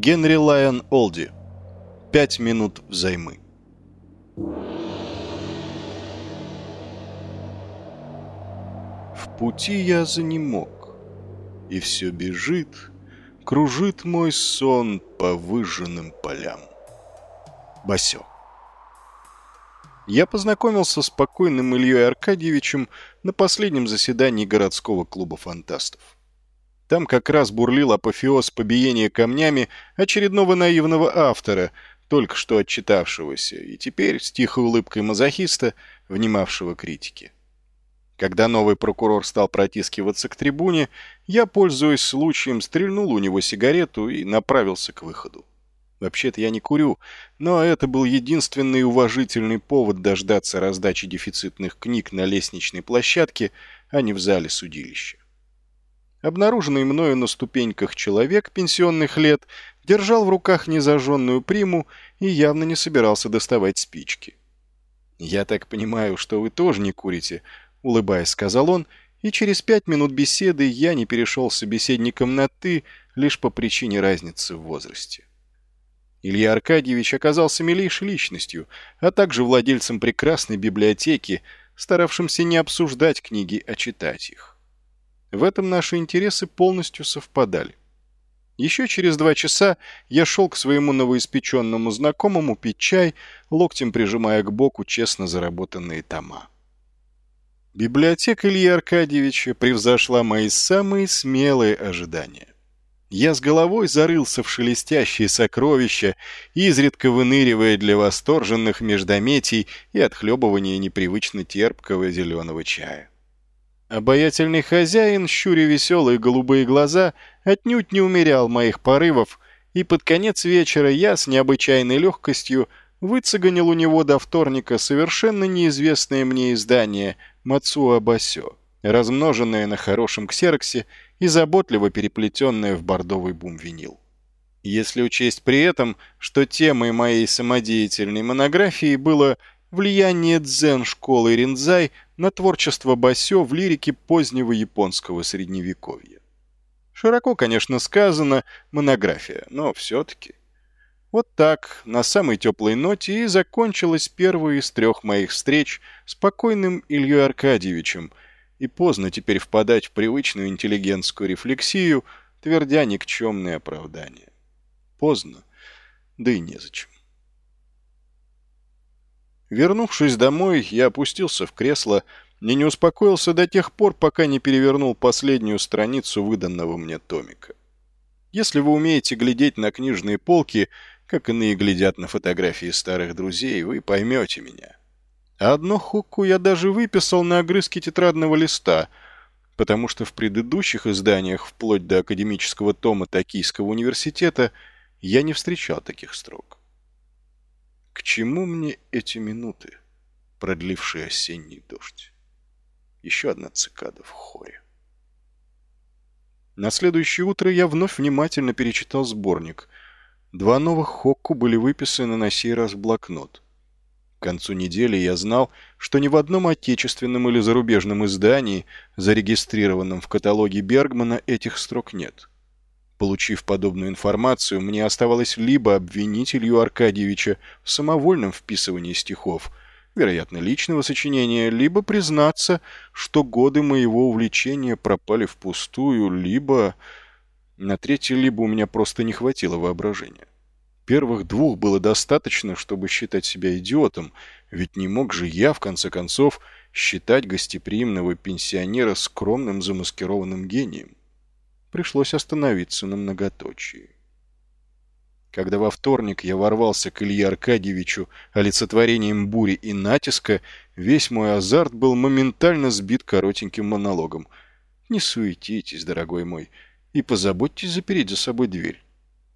Генри Лайон Олди. Пять минут взаймы. В пути я занемог, и все бежит, кружит мой сон по выжженным полям. Басё. Я познакомился с покойным Ильей Аркадьевичем на последнем заседании городского клуба фантастов. Там как раз бурлил апофеоз побиения камнями очередного наивного автора, только что отчитавшегося, и теперь с тихой улыбкой мазохиста, внимавшего критике. Когда новый прокурор стал протискиваться к трибуне, я, пользуясь случаем, стрельнул у него сигарету и направился к выходу. Вообще-то я не курю, но это был единственный уважительный повод дождаться раздачи дефицитных книг на лестничной площадке, а не в зале судилища. Обнаруженный мною на ступеньках человек пенсионных лет держал в руках незажженную приму и явно не собирался доставать спички. «Я так понимаю, что вы тоже не курите», — улыбаясь, сказал он, и через пять минут беседы я не перешел с собеседником на «ты» лишь по причине разницы в возрасте. Илья Аркадьевич оказался милейшей личностью, а также владельцем прекрасной библиотеки, старавшимся не обсуждать книги, а читать их. В этом наши интересы полностью совпадали. Еще через два часа я шел к своему новоиспеченному знакомому пить чай, локтем прижимая к боку честно заработанные тома. Библиотека Ильи Аркадьевича превзошла мои самые смелые ожидания. Я с головой зарылся в шелестящие сокровища, изредка выныривая для восторженных междометий и отхлебывания непривычно терпкого зеленого чая. Обаятельный хозяин, щуря веселые голубые глаза, отнюдь не умерял моих порывов, и под конец вечера я с необычайной легкостью выцеганил у него до вторника совершенно неизвестное мне издание «Мацуа Басё», размноженное на хорошем ксероксе и заботливо переплетенное в бордовый бум-винил. Если учесть при этом, что темой моей самодеятельной монографии было влияние дзен-школы Ринзай на творчество Басё в лирике позднего японского средневековья. Широко, конечно, сказано монография, но все-таки. Вот так, на самой теплой ноте и закончилась первая из трех моих встреч с покойным Ильей Аркадьевичем – и поздно теперь впадать в привычную интеллигентскую рефлексию, твердя никчемные оправдания. Поздно, да и незачем. Вернувшись домой, я опустился в кресло и не успокоился до тех пор, пока не перевернул последнюю страницу выданного мне томика. Если вы умеете глядеть на книжные полки, как иные глядят на фотографии старых друзей, вы поймете меня. Одно хукку я даже выписал на огрызке тетрадного листа, потому что в предыдущих изданиях, вплоть до академического тома Токийского университета, я не встречал таких строк. К чему мне эти минуты, продлившие осенний дождь? Еще одна цикада в хоре. На следующее утро я вновь внимательно перечитал сборник. Два новых хокку были выписаны на сей раз в блокнот – к концу недели я знал, что ни в одном отечественном или зарубежном издании, зарегистрированном в каталоге Бергмана, этих строк нет. Получив подобную информацию, мне оставалось либо обвинить Илью Аркадьевича в самовольном вписывании стихов, вероятно, личного сочинения, либо признаться, что годы моего увлечения пропали впустую, либо... На третье либо у меня просто не хватило воображения. Первых двух было достаточно, чтобы считать себя идиотом, ведь не мог же я, в конце концов, считать гостеприимного пенсионера скромным замаскированным гением. Пришлось остановиться на многоточии. Когда во вторник я ворвался к Илье Аркадьевичу олицетворением бури и натиска, весь мой азарт был моментально сбит коротеньким монологом. «Не суетитесь, дорогой мой, и позаботьтесь запереть за собой дверь.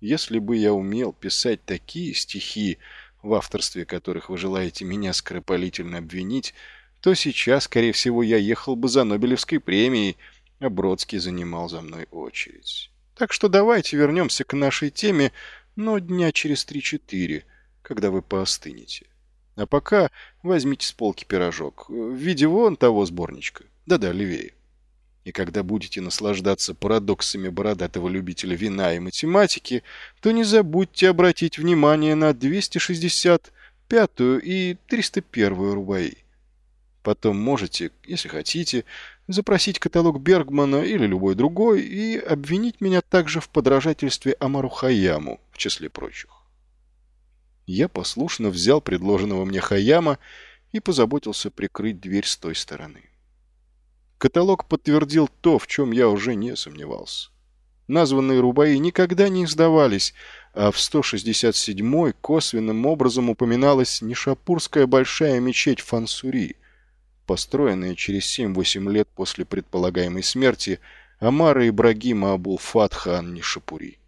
Если бы я умел писать такие стихи, в авторстве которых вы желаете меня скоропалительно обвинить, то сейчас, скорее всего, я ехал бы за Нобелевской премией, а Бродский занимал за мной очередь. Так что давайте вернемся к нашей теме, но дня через три-четыре, когда вы поостынете. А пока возьмите с полки пирожок в виде вон того сборничка. Да-да, левее. И когда будете наслаждаться парадоксами бородатого любителя вина и математики, то не забудьте обратить внимание на 265 и 301 рубаи. Потом можете, если хотите, запросить каталог Бергмана или любой другой и обвинить меня также в подражательстве Амару Хаяму, в числе прочих. Я послушно взял предложенного мне Хаяма и позаботился прикрыть дверь с той стороны. Каталог подтвердил то, в чем я уже не сомневался. Названные рубаи никогда не издавались, а в 167-й косвенным образом упоминалась Нишапурская большая мечеть Фансури, построенная через 7-8 лет после предполагаемой смерти Амара Ибрагима Абул-Фатха Ан-Нишапури,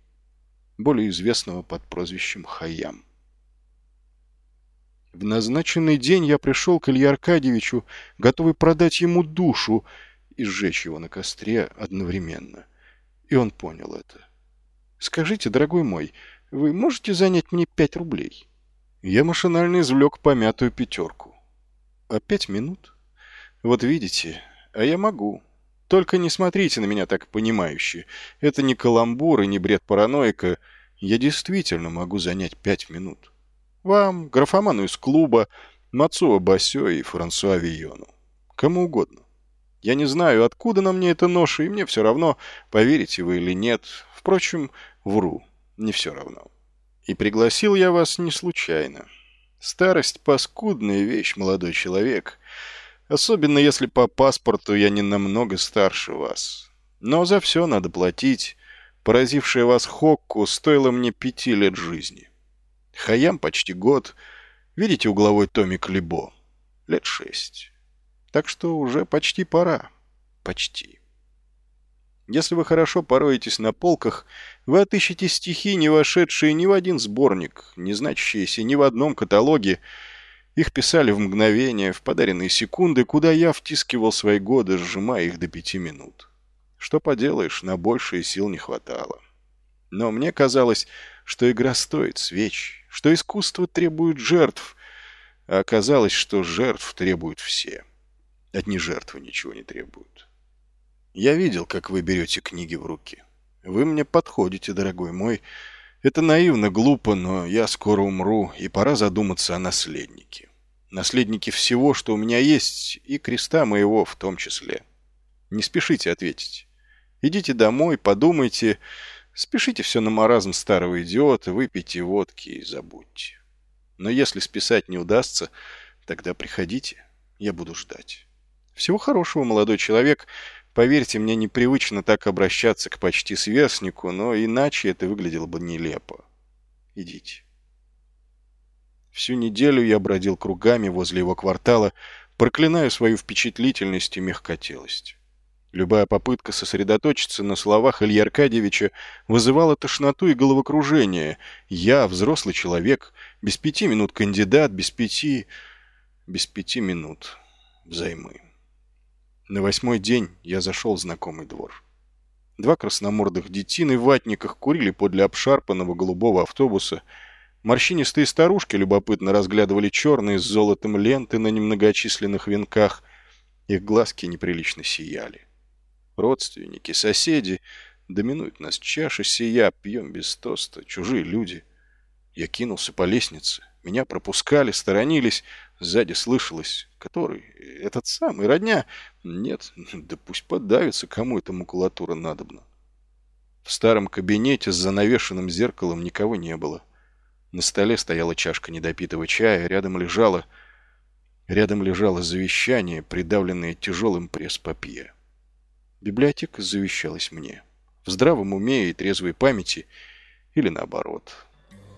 более известного под прозвищем Хайям. В назначенный день я пришел к Илье Аркадьевичу, готовый продать ему душу и сжечь его на костре одновременно. И он понял это. «Скажите, дорогой мой, вы можете занять мне пять рублей?» Я машинально извлек помятую пятерку. «А пять минут?» «Вот видите, а я могу. Только не смотрите на меня так понимающе. Это не каламбур и не бред параноика. Я действительно могу занять пять минут». Вам, графоману из клуба, Мацуа Басё и Франсуа Вийону. Кому угодно. Я не знаю, откуда на мне эта ноша, и мне все равно, поверите вы или нет. Впрочем, вру, не все равно. И пригласил я вас не случайно. Старость — паскудная вещь, молодой человек. Особенно если по паспорту я не намного старше вас. Но за все надо платить. Поразившая вас Хокку стоила мне пяти лет жизни. Хаям почти год. Видите угловой томик Либо? Лет шесть. Так что уже почти пора. Почти. Если вы хорошо пороетесь на полках, вы отыщете стихи, не вошедшие ни в один сборник, не значащиеся ни в одном каталоге. Их писали в мгновение, в подаренные секунды, куда я втискивал свои годы, сжимая их до пяти минут. Что поделаешь, на большие сил не хватало. Но мне казалось, что игра стоит свеч, что искусство требует жертв, а оказалось, что жертв требуют все. Одни жертвы ничего не требуют. Я видел, как вы берете книги в руки. Вы мне подходите, дорогой мой. Это наивно, глупо, но я скоро умру, и пора задуматься о наследнике. Наследнике всего, что у меня есть, и креста моего в том числе. Не спешите ответить. Идите домой, подумайте, Спешите все на маразм старого идиота, выпейте водки и забудьте. Но если списать не удастся, тогда приходите, я буду ждать. Всего хорошего, молодой человек. Поверьте, мне непривычно так обращаться к почти сверстнику, но иначе это выглядело бы нелепо. Идите. Всю неделю я бродил кругами возле его квартала, проклиная свою впечатлительность и мягкотелость. Любая попытка сосредоточиться на словах Ильи Аркадьевича вызывала тошноту и головокружение. Я, взрослый человек, без пяти минут кандидат, без пяти... без пяти минут взаймы. На восьмой день я зашел в знакомый двор. Два красномордых детины в ватниках курили подле обшарпанного голубого автобуса. Морщинистые старушки любопытно разглядывали черные с золотом ленты на немногочисленных венках. Их глазки неприлично сияли. Родственники, соседи. Доминует нас чаша сия, пьем без тоста, чужие люди. Я кинулся по лестнице. Меня пропускали, сторонились. Сзади слышалось. Который? Этот самый, родня? Нет, да пусть подавится, кому эта макулатура надобна. В старом кабинете с занавешенным зеркалом никого не было. На столе стояла чашка недопитого чая, рядом лежало... Рядом лежало завещание, придавленное тяжелым пресс-папье. Библиотека завещалась мне. В здравом уме и трезвой памяти, или наоборот,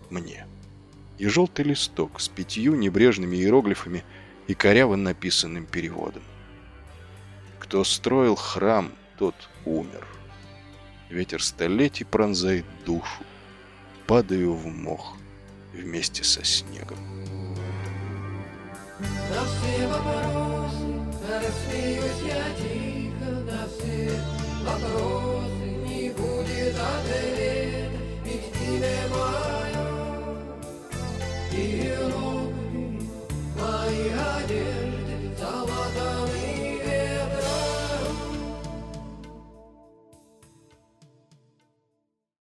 мне. И желтый листок с пятью небрежными иероглифами и коряво написанным переводом. Кто строил храм, тот умер. Ветер столетий пронзает душу. Падаю в мох вместе со снегом. На.